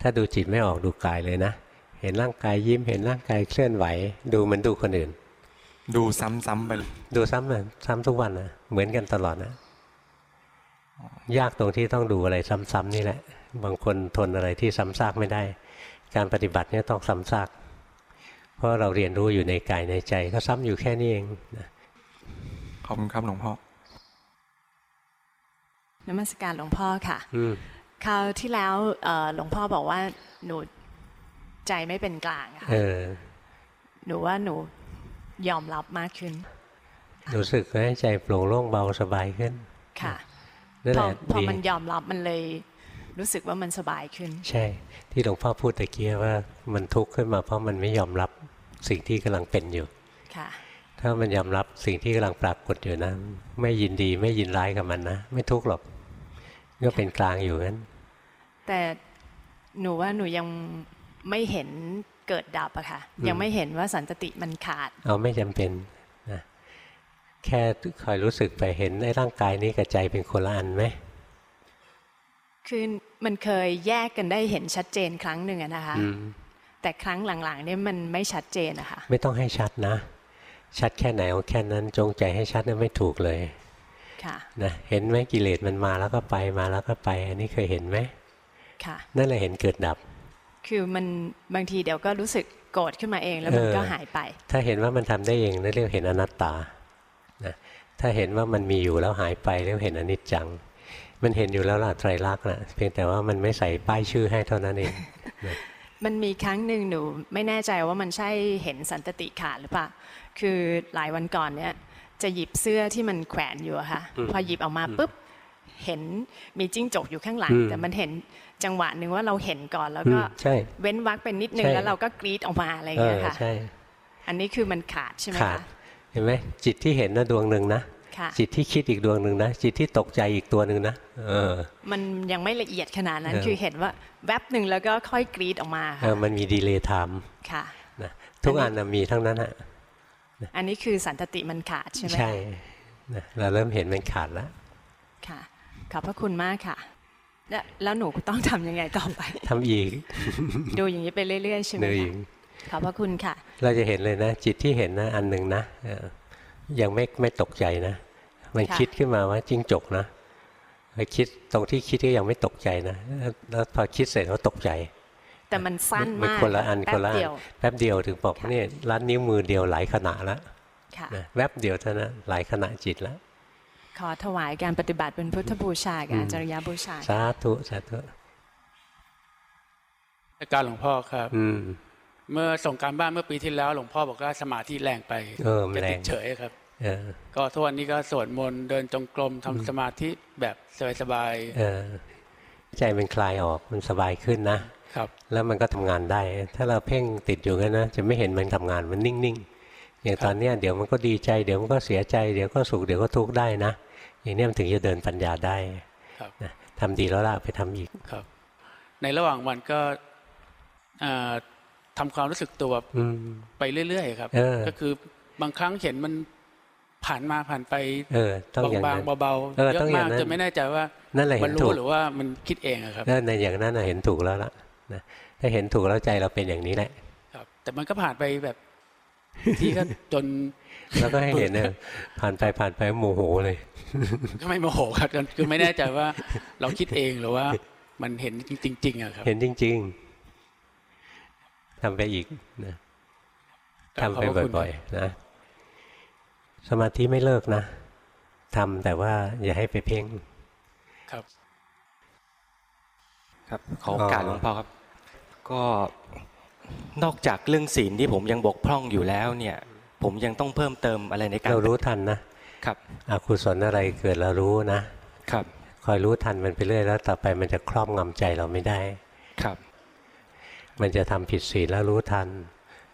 ถ้าดูจิตไม่ออกดูกายเลยนะ เห็นร่างกายยิ้มเห็นร่างกายเคลื่อนไหว ดูเหมันดูคนอื่น ดูซ้ำๆไปเลยดูซ้ำนะซ้ำทุกวันนะเหมือนกันตลอดนะยากตรงที่ต้องดูอะไรซ้ำๆนี่แหละ บางคนทนอะไรที่ซ้ำซากไม่ได้ การปฏิบัติเนี่ยต้องซ้ำซาก เพราะเราเรียนรู้อยู่ในกายในใจ ก็ซ้ำอยู่แค่นี้เองนะขอบคุณครับหลวงพ่อนมัสการหลวงพ่อค่ะอืมคราวที่แล้วเอ่อหลวงพ่อบอกว่าหนูใจไม่เป็นกลางอะค่ะเออหนูว่าหนูยอมรับมากขึ้นรู้สึกไหมใจโปร่งโล่งเบาสบายขึ้น ค่ะนั่นพแหอละพอดีมันยอมรับมันเลย รู้สึกว่ามันสบายขึ้น ใช่ ที่หลวงพ่อพูดตะเกียว่ามันทุกข์ขึ้นมาเพราะมันไม่ยอมรับสิ่งที่กำลังเป็นอยู่ค่ะถ้ามันยอมรับสิ่งที่กำลังปรากฏอยู่นะไม่ยินดีไม่ยินร้ายกับมันนะไม่ทุกข์หรอกก็เป็นกลางอยู่นั้นแต่หนูว่าหนูยังไม่เห็นเกิดดับอะค่ะ ยังไม่เห็นว่าสันตติมันขาดเอาไม่จำเป็นนะแค่คอยรู้สึกไปเห็นในร่างกายนี้กับใจเป็นคนละอันไหม คือมันเคยแยกกันได้เห็นชัดเจนครั้งหนึ่งอะนะคะอืมแต่ครั้งหลังๆเนี่ยมันไม่ชัดเจนอะค่ะไม่ต้องให้ชัดนะ ชัดแค่ไหนเอาแค่นั้นจงใจให้ชัดนั้นไม่ถูกเลยค่ะนะเห็นไหมกิเลสมันมาแล้วก็ไปมาแล้วก็ไป อันนี้เคยเห็นไหมค่ะนั่นแหละเห็นเกิดดับ คือมันบางทีเดี๋ยวก็รู้สึกโกรธขึ้นมาเองแล้วมันเออก็หายไป ถ้าเห็นว่ามันทำได้เองนั่นเรียกเห็นอนัตตานะถ้าเห็นว่ามันมีอยู่แล้วหายไปเรียกเห็นอนิจจัง มันเห็นอยู่แล้วล่ะไตรลักษณ์นะเพียงแต่ว่ามันไม่ใส่ป้ายชื่อให้เท่านั้นเองมันมีครั้งหนึ่งหนูไม่แน่ใจว่ามันใช่เห็นสันตติขาดหรือเปล่าคือหลายวันก่อนเนี่ยจะหยิบเสื้อที่มันแขวนอยู่อะค่ะอืมพอหยิบออกมาปุ๊บเห็นมีจิ้งจกอยู่ข้างหลังอืมแต่มันเห็นจังหวะหนึ่งว่าเราเห็นก่อนแล้วอืก็มใช่เว้นวักเป็นนิดนึงใช่แล้วเราก็กรีดออกมาอะไรอย่างเอเงี้อยค่ะใช่อันนี้คือมันขาดใช่ไหมขาดคะเห็นไหมจิตที่เห็นนะดวงหนึ่งนะค่ะ จิตที่คิดอีกดวงหนึ่งนะจิตที่ตกใจอีกตัวหนึ่งนะเออมันยังไม่ละเอียดขนาดนั้นเออคือเห็นว่าแวบหนึ่งแล้วก็ค่อยกรีดออกมาเอค่ะอมันมี delay time ค่ะนะทุกอันนะมีทั้งนั้นฮะอันนี้คือสันตติมันขาดใช่ไหมคะใช่นะเราเริ่มเห็นมันขาดแล้วค่ะขอบพระคุณมากค่ะแล้วแล้วหนูต้องทำยังไงต่อไปทำอีก ดูอย่างนี้ไปเรื่อยๆใช่ไหมเนื้อคะอีกขอบพระคุณค่ะ เราจะเห็นเลยนะ จิตที่เห็นนะ อันหนึ่งนะเออยังไม่ไม่ตกใจนะ มันค่ะคิดขึ้นมาว่าจิ้งจกนะไปคิดตรงที่คิดก็ยังไม่ตกใจนะแล้วแล้วพอคิดเสร็จก็ตกใจ แต่มันสั้นมันมากคนละอันแป๊คนบละอัเดีนยวแป๊บเดียวถึงบอกเนี่ยลัดนิ้วมือเดียวหลายขณะแล้วค่ะนะแวบเดียวเท่านั้นหลายขณะจิตแล้วขอถวายการปฏิบัติเป็นพุทธบูชากับอืมอาจารยบูชาสาธุสาธุอาการหลวงพ่อครับ อืมเมื่อส่งการบ้านเมื่อปีที่แล้ว หลวงพ่อบอกว่าสมาธิแรงไปเออมันจะแรติงดเฉยครับเออ ก็ทุกวันนี้ก็สวดมนต์เดินจงกรมทำสมาธิแบบสบายเออใจมันคลายออกมันสบายขึ้นนะๆครับ แล้วมันก็ทำงานได้ ถ้าเราเพ่งติดอยู่งั้นนะจะไม่เห็นมันทำงานมันนิ่งๆอย่างตอนเนี้ยเดี๋ยวมันก็ดีใจเดี๋ยวมันก็เสียใจเดี๋ยวก็สุขเดี๋ยวก็ทุกข์ได้นะอย่างเนี้ยมันถึงจะเดินปัญญาได้ครับนะทำดีแล้วล่ะไปทำอีกครับ ในระหว่างวันก็เอ่อทำความรู้สึกตัวอืมไปเรื่อยๆ ครับเออก็คือบางครั้งเห็นมัน ผ่านมาผ่านไปเออต้องอย่างบางนั้นๆเบาเออๆเยต้องอะอย่ามากนั้นจนไม่แน่ใจว่านั่นแหละมัเห็นรู้ถูกหรือว่ามันคิดเองอะครับนั่นในอย่างนั้นน่ะเห็นถูกแล้วล่ะนะถ้าเห็นถูกแล้วใจเราเป็นอย่างนี้แหละครับ แต่มันก็ผ่านไปแบบที่ก็จนแล้วก็ให้เห็นเนี่ยผ่านไปผ่านไปโมโหเลย ก็ไม่โมโหครับคือไม่แน่ใจว่าเราคิดเองหรือว่า มันเห็นจริงๆอะครับ เห็นจริง ๆทำไปอีกนะครัทำบไปขอบพระคุณบ่อยๆนะ สมาธิไม่เลิกนะทำแต่ว่าอย่าให้ไปเพ่งครับ ครับขอโอกาสหลวงพ่อครับ ก็นอกจากเรื่องศีลที่ผมยังบกพร่องอยู่แล้วเนี่ย ผมยังต้องเพิ่มเติมอะไรในการเรารู้ทันนะครับอกุศลอะไรเกิดเรารู้นะครับคอยรู้ทันมันไปเรื่อยแล้วต่อไปมันจะครอบงำใจเราไม่ได้ครับ มันจะทำผิดศีลแล้วรู้ทัน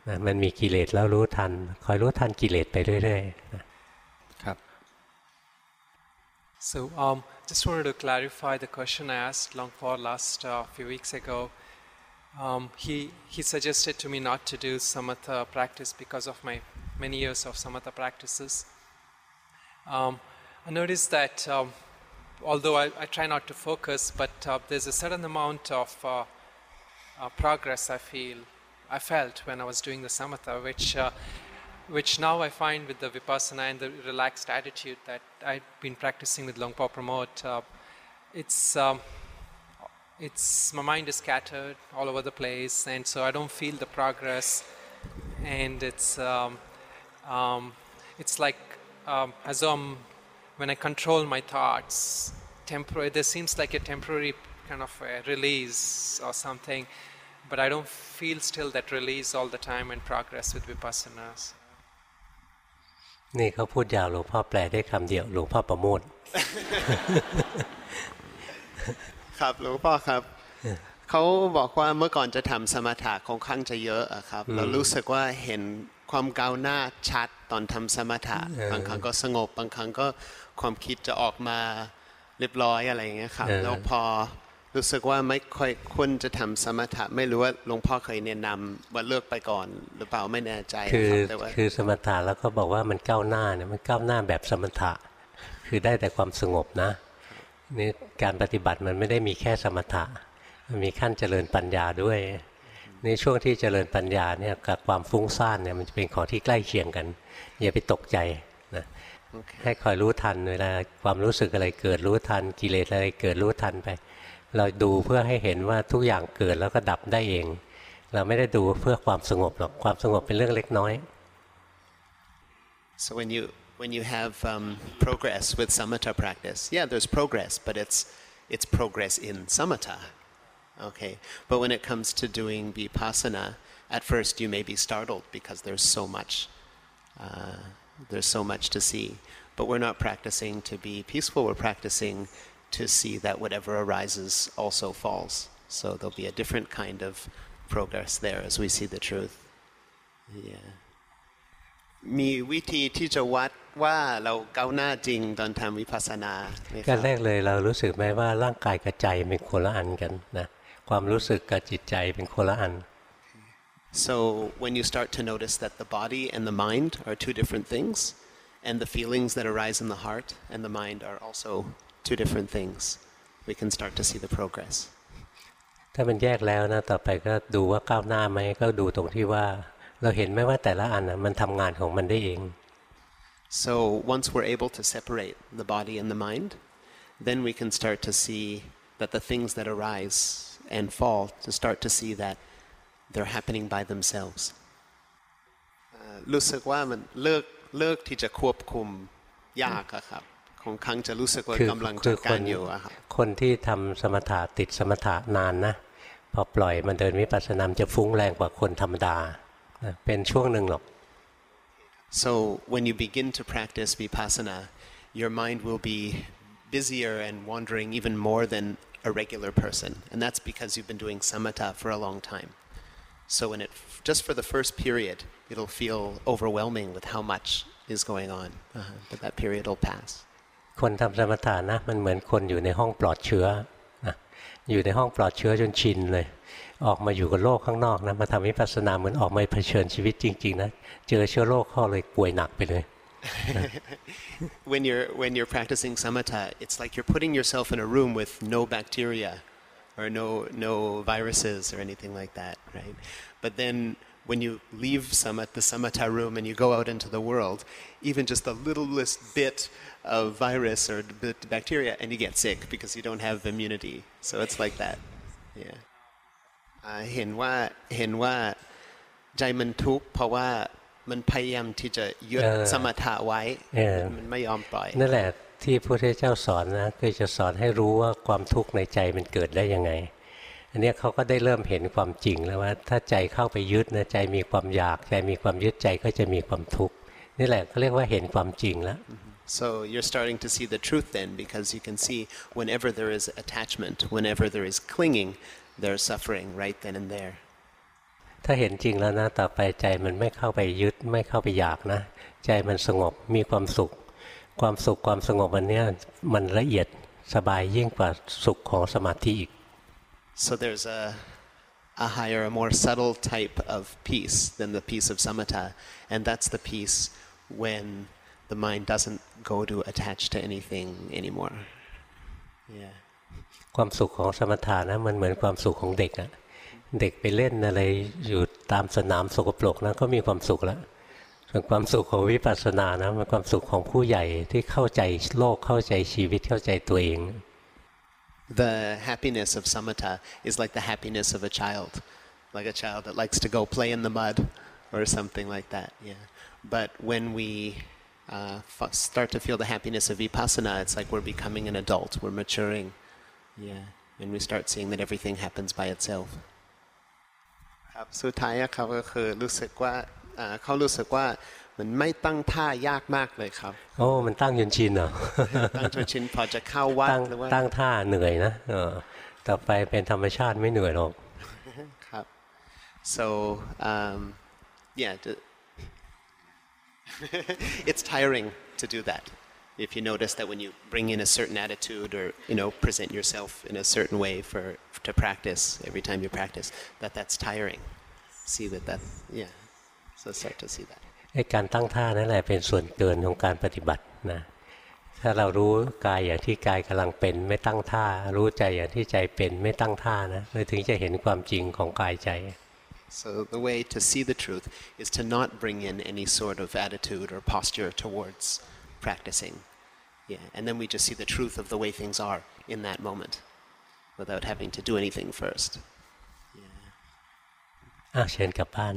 นะมันมีกิเลสแล้วรู้ทัน คอยรู้ทันกิเลสไปเรื่อยๆนะ ครับ So um, just wanted to clarify the question I asked Longpo last uh, few weeks ago. Um, he he suggested to me not to do samatha practice because of my many years of samatha practices. Um, I noticed that um, although I, I try not to focus, but uh, there's a certain amount of uh, uh, progress I feel I felt when I was doing the samatha, which uh, which now I find with the vipassana and the relaxed attitude that I've been practicing with Longpa Pramod, uh, it's um, it's my mind is scattered all over the place, and so I don't feel the progress, and it's um, um, it's like um, as I'm, when I control my thoughts, temporary. There seems like a temporary kind of release or something, but I don't feel still that release all the time and progress with vipassanas. นี่เขาพูดยาวหลวงพ่อแปลได้คำเดียวหลวงพ่อประโมทครับหลวงพ่อครับเขาบอกว่าเมื่อก่อนจะทำสมถะค่อนข้างจะเยอะอะครับอืมเรารู้สึกว่าเห็นความก้าวหน้าชัดตอนทำสมถะเออบางครั้งก็สงบบางครั้งก็ความคิดจะออกมาเรียบร้อยอะไรอย่างเงี้ยครับเออแล้วพอ รู้สึกว่าไม่ค่อยควรจะทำสมถะ ไม่รู้ว่าหลวงพ่อเคยแนะนำว่าเลิกไปก่อน หรือเปล่าไม่แน่ใจคือครับแต่ว่าคือสมถะแล้วก็บอกว่ามันก้าวหน้าเนี่ยมันก้าวหน้าแบบสมถะ คือได้แต่ความสงบนะนี่การปฏิบัติมันไม่ได้มีแค่สมถะ มันมีขั้นเจริญปัญญาด้วยนี่ช่วงที่เจริญปัญญาเนี่ยกับความฟุ้งซ่านเนี่ยมันจะเป็นของที่ใกล้เคียงกัน อย่าไปตกใจนะให้คอยรู้ทันเวลาความรู้สึกอะไรเกิดรู้ทันกิเลสอะไรเกิดรู้ทันไป เราดูเพื่อให้เห็นว่าทุกอย่างเกิดแล้วก็ดับได้เอง เราไม่ได้ดูเพื่อความสงบหรอกความสงบเป็นเรื่องเล็กน้อย So when you when you have um, progress with samatha practice, yeah, there's progress, but it's it's progress in samatha. Okay, but when it comes to doing vipassana, at first you may be startled because there's so much uh, there's so much to see. But we're not practicing to be peaceful. We're practicing to see that whatever arises also falls. So there'll be a different kind of progress there as we see the truth. Yeah. มีวิธีที่จะวัดว่าเราก้าวหน้าจริงตอนทำวิปัสสนาไหมค กา รั ร บ แรกเลยเรารู้สึกไหมว่าร่างกายกับใจเป็นคนละอันกันนะความรู้สึกกับจิตใจเป็นคนละอัน So when you start to notice that the body and the mind are two different things, and the feelings that arise in the heart and the mind are also two different things, we can start to see the progress. ถ้ามันแยกแล้วนะต่อไปก็ดูว่าก้าวหน้าไหมก็ดูตรงที่ว่า เราเห็นไหมว่าแต่ละอันน่ะมันทำงานของมันได้เอง So once we're able to separate the body and the mind, then we can start to see that the things that arise and fall, to start to see that they're happening by themselves. เอ่อรู้สึกว่ามันเลิกเลิกที่จะควบคุมยากอะครับ ของครั้งจะรู้สึกว่าคืกำลังคืจัดคการนอยู่อะครับคนที่ทำสมถะติดสมถะนานนะพอปล่อยมันเดินวิปัสสนามนจะฟุ้งแรงกว่าคนธรรมดานะเป็นช่วงหนึ่งหรอก So when you begin to practice vipassana, your mind will be busier and wandering even more than a regular person, and that's because you've been doing samatha for a long time. So when it just for the first period, it'll feel overwhelming with how much is going on, uh, but that period will pass. คนทำสมถะนะมันเหมือนคนอยู่ในห้องปลอดเชื้อนะอยู่ในห้องปลอดเชื้อจนชินเลย ออกมาอยู่กับโลกข้างนอกนะมาทำวิปัสสนาเหมือนออกมาเผชิญชีวิตจริงๆนะเจอเชื้อโรคเข้าเลยป่วยหนักไปเลย when you're when you're practicing samatha, it's like you're putting yourself in a room with no bacteria or no no viruses or anything like that, right? But then when you leave samat, the samatha room and you go out into the world, even just the littlest bit of virus or bit bacteria, and you get sick because you don't have immunity. So it's like that. Yeah. อ่าเห็นว่าเห็นว่าใจมันทุกข์เพราะว่ามันพยายามที่จะยึดเออสมถะไว้เออมันไม่ยอมปล่อยนั่นแหละที่พระพุทธเจ้าสอนนะคือจะสอนให้รู้ว่าความทุกข์ในใจมันเกิดได้ยังไง อันเนี้ยเขาก็ได้เริ่มเห็นความจริงแล้วว่า ถ้าใจเข้าไปยึดนะใจมีความอยากใจมีความยึดใจก็จะมีความทุกข์นี่แหละเขาเรียกว่าเห็นความจริงแล้ว So you're starting to see the truth then, because you can see whenever there is attachment, whenever there is clinging, there's suffering right then and there. ถ้าเห็นจริงแล้วนะต่อไปใจมันไม่เข้าไปยึดไม่เข้าไปอยากนะ ใจมันสงบมีความสุข ความสุขความสงบอันเนี้ยมันละเอียดสบายยิ่งกว่าสุขของสมาธิอีก So there's a, a higher, a more subtle type of peace than the peace of samatha, and that's the peace when the mind doesn't go to attach to anything anymore. Yeah. ความสุขของสมถะนะมันเหมือนความสุขของเด็กอะเด็กไปเล่นอะไรอยู่ตามสนามสกปรกนะก็มีความสุขแล้วส่วนความสุขของวิปัสสนานะมันความสุขของผู้ใหญ่ที่เข้าใจโลกเข้าใจชีวิตเข้าใจตัวเอง The happiness of samatha is like the happiness of a child, like a child that likes to go play in the mud or something like that. Yeah. But when we uh, f- start to feel the happiness of vipassana, it's like we're becoming an adult, we're maturing. Yeah. And we start seeing that everything happens by itself. ครับสุดท้ายอะครับก็คือรู้สึกว่าอ่าเขารู้สึกว่ามันไม่ตั้งท่ายากมากเลยครับ โอ้มันตั้งจนชินเหรอ ตั้งจนชินพอจะเข้าวัด ตั้ง หรือว่า ตั้งท่าเหนื่อยนะเออต่อไปเป็นธรรมชาติไม่เหนื่อยหรอก ครับ so um, yeah the- it's tiring to do that if you notice that when you bring in a certain attitude or you know present yourself in a certain way for to practice every time you practice that that's tiring see that that yeah so start to see that ไอ้การตั้งท่านั่นแหละเป็นส่วนเกินของการปฏิบัตินะ ถ้าเรารู้กายอย่างที่กายกำลังเป็นไม่ตั้งท่า รู้ใจอย่างที่ใจเป็นไม่ตั้งท่านะเราถึงจะเห็นความจริงของกายใจ So the way to see the truth is to not bring in any sort of attitude or posture towards practicing. Yeah, and then we just see the truth of the way things are in that moment without having to do anything first. อ่ะเชิญกลับบ้าน